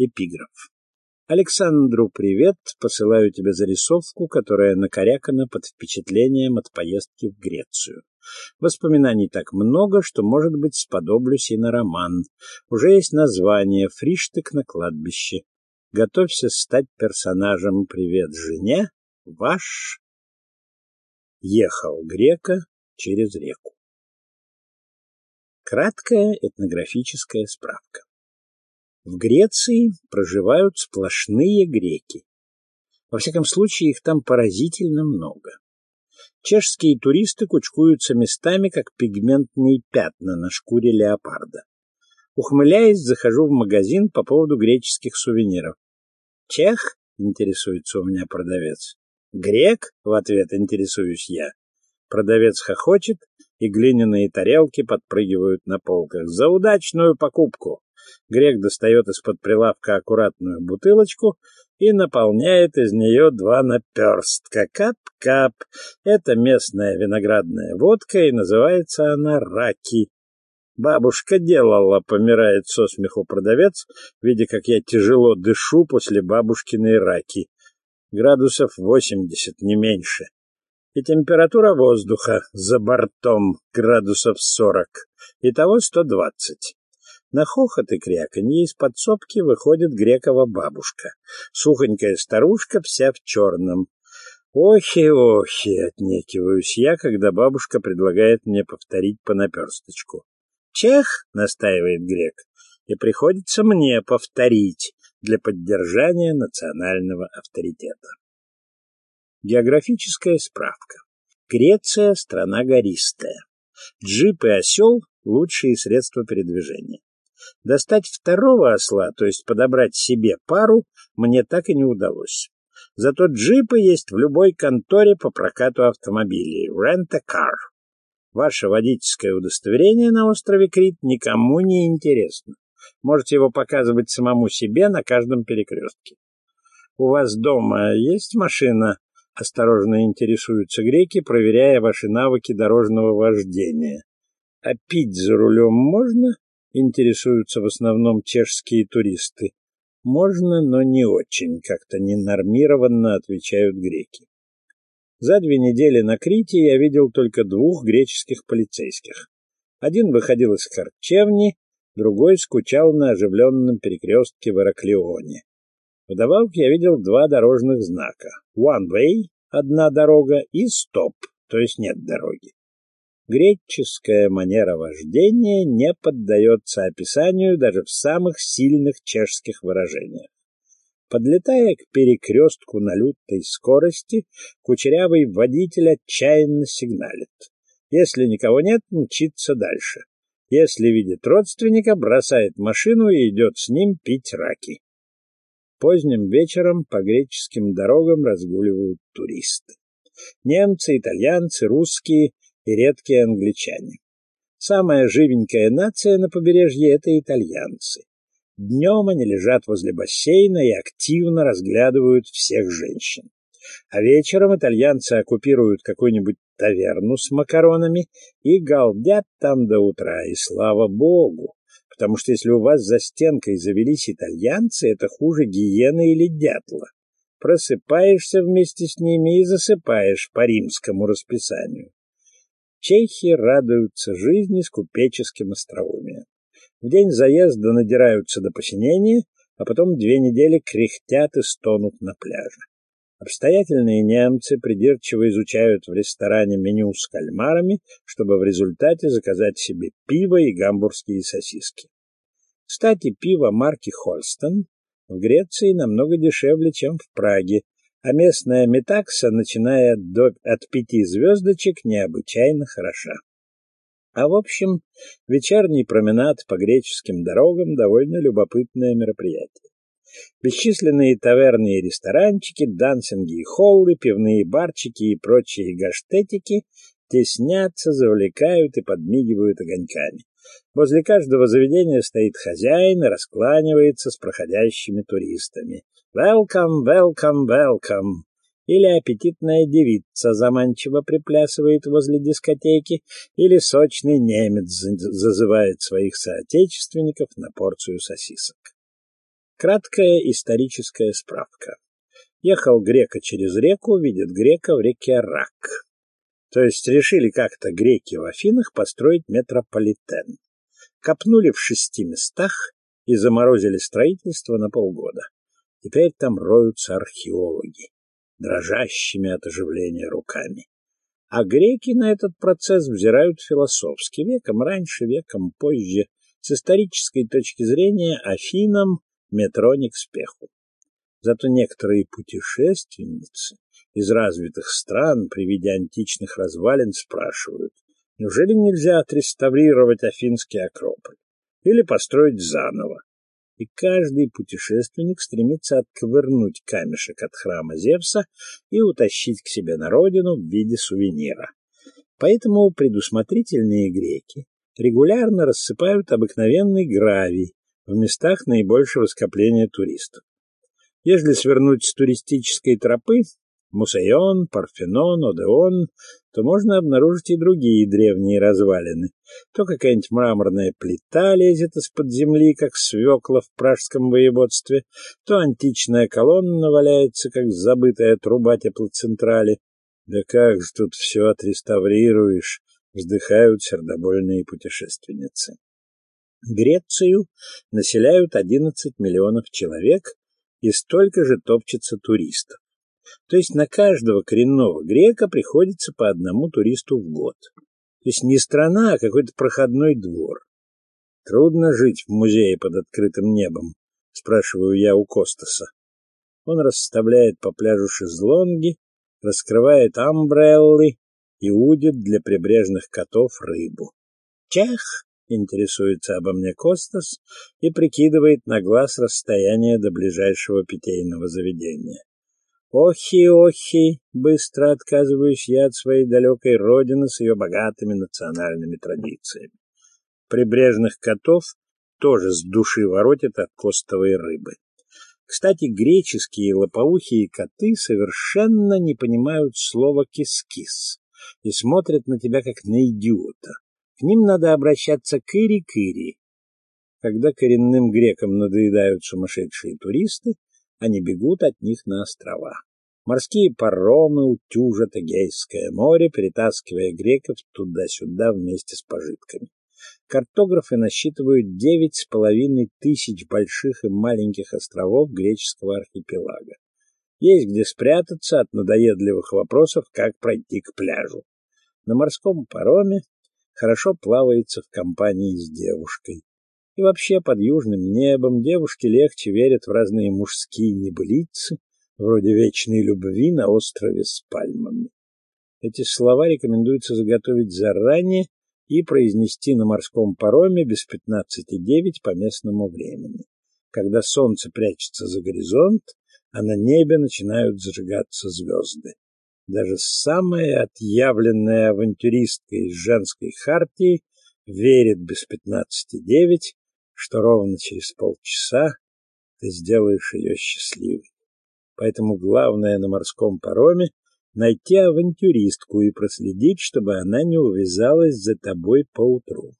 Эпиграф. Александру привет, посылаю тебе зарисовку, которая накорякана под впечатлением от поездки в Грецию. Воспоминаний так много, что, может быть, сподоблюсь и на роман. Уже есть название «Фриштык на кладбище». Готовься стать персонажем «Привет жене», ваш ехал грека через реку. Краткая этнографическая справка. В Греции проживают сплошные греки. Во всяком случае, их там поразительно много. Чешские туристы кучкуются местами, как пигментные пятна на шкуре леопарда. Ухмыляясь, захожу в магазин по поводу греческих сувениров. «Чех?» — интересуется у меня продавец. «Грек?» — в ответ интересуюсь я. Продавец хохочет, и глиняные тарелки подпрыгивают на полках. «За удачную покупку!» Грек достает из-под прилавка аккуратную бутылочку и наполняет из нее два наперстка. Кап-кап. Это местная виноградная водка, и называется она раки. Бабушка делала, помирает со смеху продавец, видя, как я тяжело дышу после бабушкиной раки. Градусов восемьдесят, не меньше. И температура воздуха за бортом градусов сорок. Итого сто двадцать. На хохот и кряканье из подсобки выходит Грекова бабушка. Сухонькая старушка, вся в черном. Охи-охи, отнекиваюсь я, когда бабушка предлагает мне повторить по наперсточку. Чех, настаивает Грек, и приходится мне повторить для поддержания национального авторитета. Географическая справка. Греция – страна гористая. Джип и осел – лучшие средства передвижения. Достать второго осла, то есть подобрать себе пару, мне так и не удалось. Зато джипы есть в любой конторе по прокату автомобилей. Rent-a-car. Ваше водительское удостоверение на острове Крит никому не интересно. Можете его показывать самому себе на каждом перекрестке. У вас дома есть машина? Осторожно интересуются греки, проверяя ваши навыки дорожного вождения. А пить за рулем можно? Интересуются в основном чешские туристы. Можно, но не очень, как-то ненормированно отвечают греки. За две недели на Крите я видел только двух греческих полицейских. Один выходил из харчевни, другой скучал на оживленном перекрестке в Ираклионе. Вдобавок я видел два дорожных знака. One way — одна дорога, и stop, то есть нет дороги. Греческая манера вождения не поддается описанию даже в самых сильных чешских выражениях. Подлетая к перекрестку на лютой скорости, кучерявый водитель отчаянно сигналит. Если никого нет, мчится дальше. Если видит родственника, бросает машину и идет с ним пить раки. Поздним вечером по греческим дорогам разгуливают туристы. Немцы, итальянцы, русские — и редкие англичане. Самая живенькая нация на побережье — это итальянцы. Днем они лежат возле бассейна и активно разглядывают всех женщин. А вечером итальянцы оккупируют какую-нибудь таверну с макаронами и галдят там до утра, и слава богу, потому что если у вас за стенкой завелись итальянцы, это хуже гиены или дятла. Просыпаешься вместе с ними и засыпаешь по римскому расписанию. Чехи радуются жизни с купеческим остроумием. В день заезда надираются до посинения, а потом две недели кряхтят и стонут на пляже. Обстоятельные немцы придирчиво изучают в ресторане меню с кальмарами, чтобы в результате заказать себе пиво и гамбургские сосиски. Кстати, пиво марки Хольстон в Греции намного дешевле, чем в Праге, а местная метакса, начиная до, от пяти звездочек, необычайно хороша. А в общем, вечерний променад по греческим дорогам довольно любопытное мероприятие. Бесчисленные таверны и ресторанчики, дансинги и холлы, пивные барчики и прочие гаштетики теснятся, завлекают и подмигивают огоньками. Возле каждого заведения стоит хозяин и раскланивается с проходящими туристами. «Welcome, welcome, welcome!» Или аппетитная девица заманчиво приплясывает возле дискотеки, или сочный немец зазывает своих соотечественников на порцию сосисок. Краткая историческая справка. Ехал грека через реку, видит грека в реке Рак. То есть решили как-то греки в Афинах построить метрополитен. Копнули в шести местах и заморозили строительство на полгода. Теперь там роются археологи, дрожащими от оживления руками. А греки на этот процесс взирают философски, веком раньше, веком позже. С исторической точки зрения Афинам метро не к спеху. Зато некоторые путешественницы из развитых стран при виде античных развалин спрашивают, неужели нельзя отреставрировать Афинский Акрополь или построить заново? И каждый путешественник стремится отковырнуть камешек от храма Зевса и утащить к себе на родину в виде сувенира. Поэтому предусмотрительные греки регулярно рассыпают обыкновенный гравий в местах наибольшего скопления туристов. Если свернуть с туристической тропы, Мусейон, Парфенон, Одеон, то можно обнаружить и другие древние развалины. То какая-нибудь мраморная плита лезет из-под земли, как свекла в пражском воеводстве, то античная колонна валяется, как забытая труба теплоцентрали. Да как же тут все отреставрируешь, вздыхают сердобольные путешественницы. Грецию населяют 11 миллионов человек, и столько же топчется туристов. То есть на каждого коренного грека приходится по одному туристу в год. То есть не страна, а какой-то проходной двор. Трудно жить в музее под открытым небом, спрашиваю я у Костаса. Он расставляет по пляжу шезлонги, раскрывает амбреллы и удит для прибрежных котов рыбу. Чех интересуется обо мне Костас и прикидывает на глаз расстояние до ближайшего питейного заведения. Охи-охи, быстро отказываюсь я от своей далекой родины с ее богатыми национальными традициями. Прибрежных котов тоже с души воротит от костовой рыбы. Кстати, греческие лопоухие коты совершенно не понимают слова «кис-кис» и смотрят на тебя как на идиота. К ним надо обращаться кыри-кыри. Когда коренным грекам надоедают сумасшедшие туристы, они бегут от них на острова. Морские паромы утюжат Эгейское море, перетаскивая греков туда-сюда вместе с пожитками. Картографы насчитывают девять с половиной тысяч больших и маленьких островов греческого архипелага. Есть где спрятаться от надоедливых вопросов, как пройти к пляжу. На морском пароме хорошо плавается в компании с девушкой. И вообще под южным небом девушки легче верят в разные мужские небылицы, вроде вечной любви на острове с пальмами. Эти слова рекомендуется заготовить заранее и произнести на морском пароме без пятнадцати девять по местному времени. Когда солнце прячется за горизонт, а на небе начинают зажигаться звезды. Даже самая отъявленная авантюристка из женской хартии верит без пятнадцати девять, что ровно через полчаса ты сделаешь ее счастливой. Поэтому главное на морском пароме найти авантюристку и проследить, чтобы она не увязалась за тобой поутру.